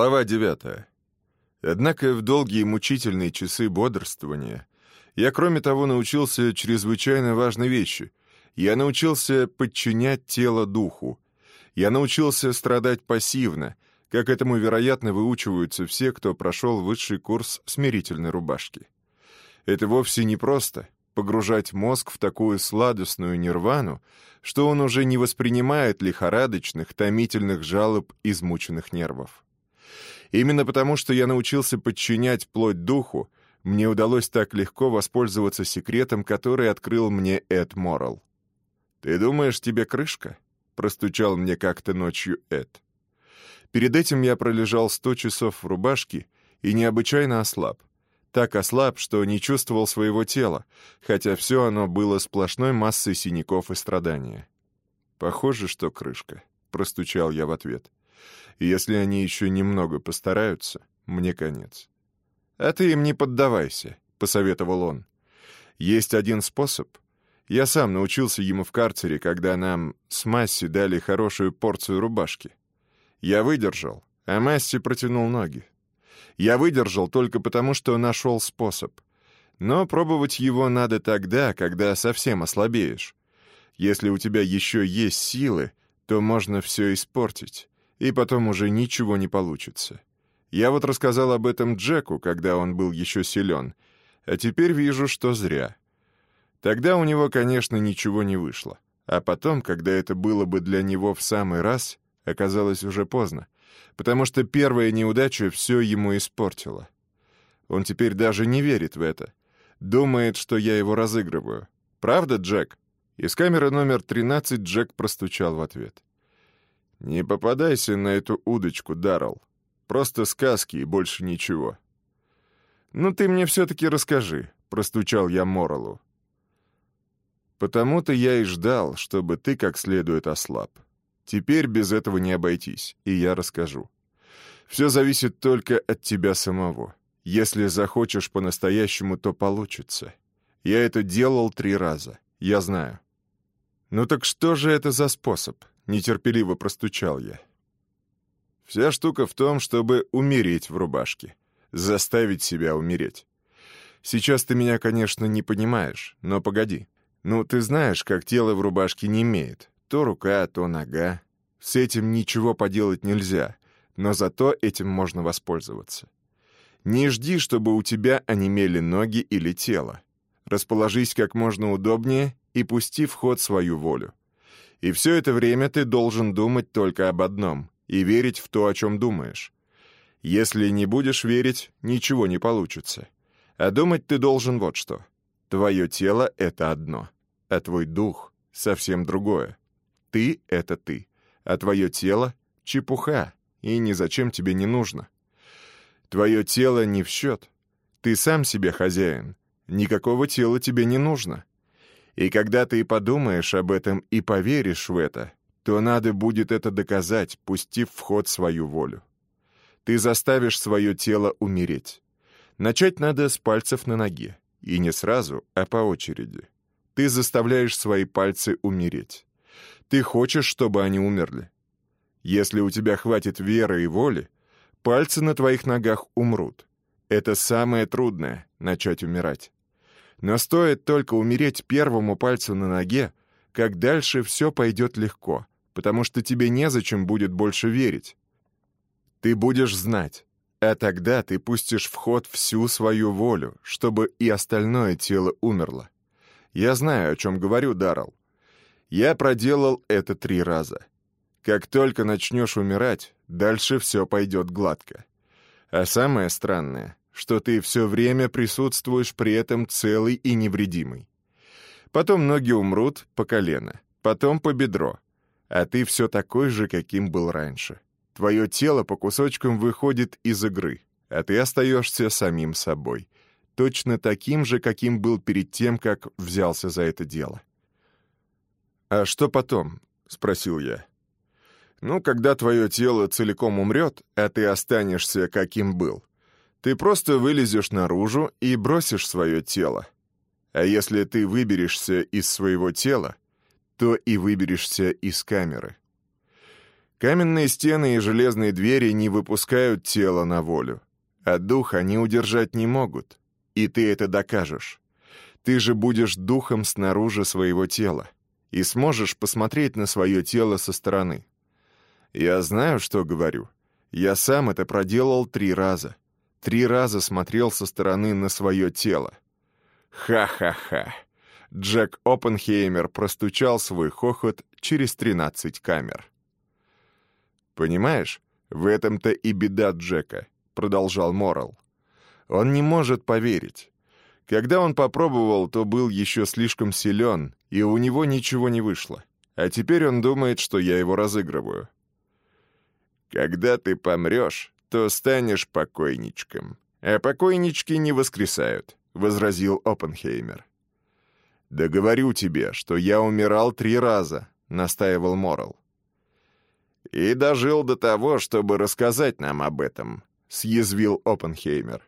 Глава 9. Однако в долгие мучительные часы бодрствования я, кроме того, научился чрезвычайно важной вещи. Я научился подчинять тело духу. Я научился страдать пассивно, как этому, вероятно, выучиваются все, кто прошел высший курс смирительной рубашки. Это вовсе не просто — погружать мозг в такую сладостную нирвану, что он уже не воспринимает лихорадочных, томительных жалоб измученных нервов. Именно потому, что я научился подчинять плоть духу, мне удалось так легко воспользоваться секретом, который открыл мне Эд Моррелл. «Ты думаешь, тебе крышка?» — простучал мне как-то ночью Эд. Перед этим я пролежал сто часов в рубашке и необычайно ослаб. Так ослаб, что не чувствовал своего тела, хотя все оно было сплошной массой синяков и страдания. «Похоже, что крышка», — простучал я в ответ. И если они еще немного постараются, мне конец. «А ты им не поддавайся», — посоветовал он. «Есть один способ. Я сам научился ему в карцере, когда нам с Масси дали хорошую порцию рубашки. Я выдержал, а Масси протянул ноги. Я выдержал только потому, что нашел способ. Но пробовать его надо тогда, когда совсем ослабеешь. Если у тебя еще есть силы, то можно все испортить и потом уже ничего не получится. Я вот рассказал об этом Джеку, когда он был еще силен, а теперь вижу, что зря. Тогда у него, конечно, ничего не вышло. А потом, когда это было бы для него в самый раз, оказалось уже поздно, потому что первая неудача все ему испортила. Он теперь даже не верит в это. Думает, что я его разыгрываю. «Правда, Джек?» Из камеры номер 13 Джек простучал в ответ. «Не попадайся на эту удочку, Даррелл. Просто сказки и больше ничего». «Ну ты мне все-таки расскажи», — простучал я Моралу. «Потому-то я и ждал, чтобы ты как следует ослаб. Теперь без этого не обойтись, и я расскажу. Все зависит только от тебя самого. Если захочешь по-настоящему, то получится. Я это делал три раза, я знаю». «Ну так что же это за способ?» Нетерпеливо простучал я. Вся штука в том, чтобы умереть в рубашке, заставить себя умереть. Сейчас ты меня, конечно, не понимаешь, но погоди. Ну, ты знаешь, как тело в рубашке не имеет. То рука, то нога. С этим ничего поделать нельзя, но зато этим можно воспользоваться. Не жди, чтобы у тебя онемели ноги или тело. Расположись как можно удобнее и пусти в ход свою волю. И все это время ты должен думать только об одном и верить в то, о чем думаешь. Если не будешь верить, ничего не получится. А думать ты должен вот что. Твое тело — это одно, а твой дух — совсем другое. Ты — это ты, а твое тело — чепуха, и ни зачем тебе не нужно. Твое тело не в счет. Ты сам себе хозяин. Никакого тела тебе не нужно. И когда ты подумаешь об этом и поверишь в это, то надо будет это доказать, пустив в ход свою волю. Ты заставишь свое тело умереть. Начать надо с пальцев на ноге. И не сразу, а по очереди. Ты заставляешь свои пальцы умереть. Ты хочешь, чтобы они умерли. Если у тебя хватит веры и воли, пальцы на твоих ногах умрут. Это самое трудное — начать умирать. Но стоит только умереть первому пальцу на ноге, как дальше все пойдет легко, потому что тебе незачем будет больше верить. Ты будешь знать, а тогда ты пустишь в ход всю свою волю, чтобы и остальное тело умерло. Я знаю, о чем говорю, Даррелл. Я проделал это три раза. Как только начнешь умирать, дальше все пойдет гладко. А самое странное, что ты все время присутствуешь при этом целый и невредимый. Потом ноги умрут по колено, потом по бедро, а ты все такой же, каким был раньше. Твое тело по кусочкам выходит из игры, а ты остаешься самим собой, точно таким же, каким был перед тем, как взялся за это дело. «А что потом?» — спросил я. «Ну, когда твое тело целиком умрет, а ты останешься, каким был, ты просто вылезешь наружу и бросишь свое тело. А если ты выберешься из своего тела, то и выберешься из камеры. Каменные стены и железные двери не выпускают тело на волю, а дух они удержать не могут. И ты это докажешь. Ты же будешь духом снаружи своего тела и сможешь посмотреть на свое тело со стороны. Я знаю, что говорю. Я сам это проделал три раза. Три раза смотрел со стороны на свое тело. Ха-ха-ха. Джек Оппенхеймер простучал свой хохот через 13 камер. «Понимаешь, в этом-то и беда Джека», — продолжал Моррелл. «Он не может поверить. Когда он попробовал, то был еще слишком силен, и у него ничего не вышло. А теперь он думает, что я его разыгрываю». «Когда ты помрешь, то станешь покойничком. А покойнички не воскресают», — возразил Оппенхеймер. «Да говорю тебе, что я умирал три раза», — настаивал Моррелл. «И дожил до того, чтобы рассказать нам об этом», — съязвил Оппенхеймер.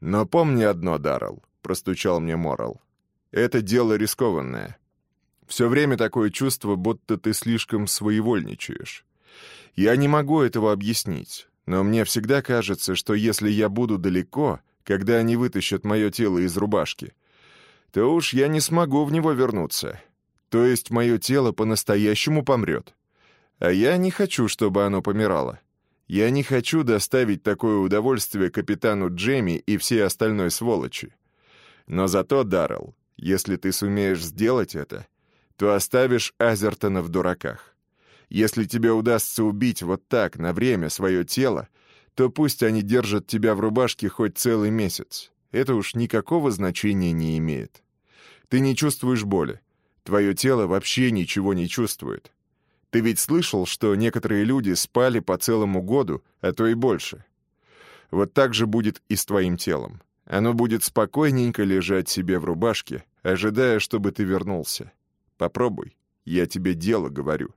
«Но помни одно, Даррелл», — простучал мне Моррелл. «Это дело рискованное. Все время такое чувство, будто ты слишком своевольничаешь. Я не могу этого объяснить, но мне всегда кажется, что если я буду далеко, когда они вытащат мое тело из рубашки, то уж я не смогу в него вернуться. То есть мое тело по-настоящему помрет. А я не хочу, чтобы оно помирало. Я не хочу доставить такое удовольствие капитану Джейми и всей остальной сволочи. Но зато, Даррелл, если ты сумеешь сделать это, то оставишь Азертона в дураках. Если тебе удастся убить вот так, на время, свое тело, то пусть они держат тебя в рубашке хоть целый месяц это уж никакого значения не имеет. Ты не чувствуешь боли. Твое тело вообще ничего не чувствует. Ты ведь слышал, что некоторые люди спали по целому году, а то и больше. Вот так же будет и с твоим телом. Оно будет спокойненько лежать себе в рубашке, ожидая, чтобы ты вернулся. Попробуй, я тебе дело говорю.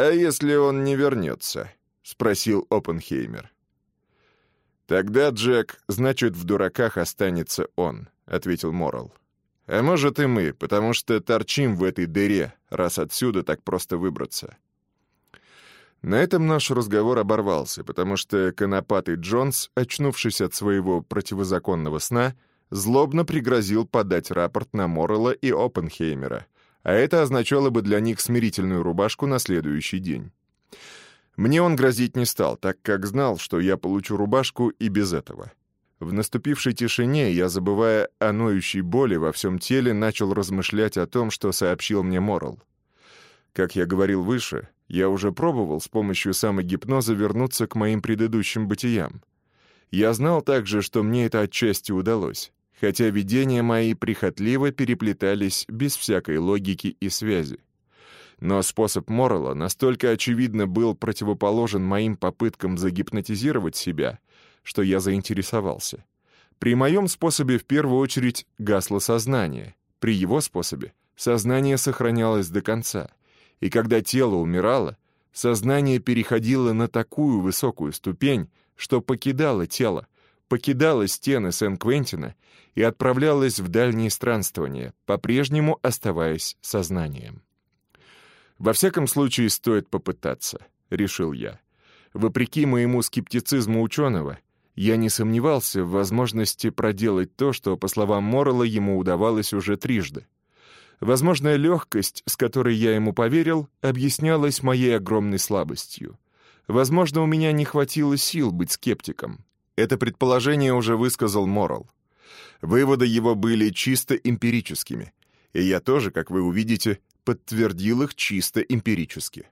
«А если он не вернется?» — спросил Оппенхеймер. «Тогда, Джек, значит, в дураках останется он», — ответил Моррелл. «А может и мы, потому что торчим в этой дыре, раз отсюда так просто выбраться». На этом наш разговор оборвался, потому что конопатый Джонс, очнувшись от своего противозаконного сна, злобно пригрозил подать рапорт на Моррелла и Оппенхеймера, а это означало бы для них смирительную рубашку на следующий день. Мне он грозить не стал, так как знал, что я получу рубашку и без этого. В наступившей тишине я, забывая о ноющей боли во всем теле, начал размышлять о том, что сообщил мне Морал. Как я говорил выше, я уже пробовал с помощью самогипноза вернуться к моим предыдущим бытиям. Я знал также, что мне это отчасти удалось, хотя видения мои прихотливо переплетались без всякой логики и связи. Но способ Моррелла настолько очевидно был противоположен моим попыткам загипнотизировать себя, что я заинтересовался. При моем способе в первую очередь гасло сознание. При его способе сознание сохранялось до конца. И когда тело умирало, сознание переходило на такую высокую ступень, что покидало тело, покидало стены Сен-Квентина и отправлялось в дальние странствования, по-прежнему оставаясь сознанием. «Во всяком случае, стоит попытаться», — решил я. Вопреки моему скептицизму ученого, я не сомневался в возможности проделать то, что, по словам Моррелла, ему удавалось уже трижды. Возможная легкость, с которой я ему поверил, объяснялась моей огромной слабостью. Возможно, у меня не хватило сил быть скептиком. Это предположение уже высказал Моррелл. Выводы его были чисто эмпирическими, и я тоже, как вы увидите, подтвердил их чисто эмпирически.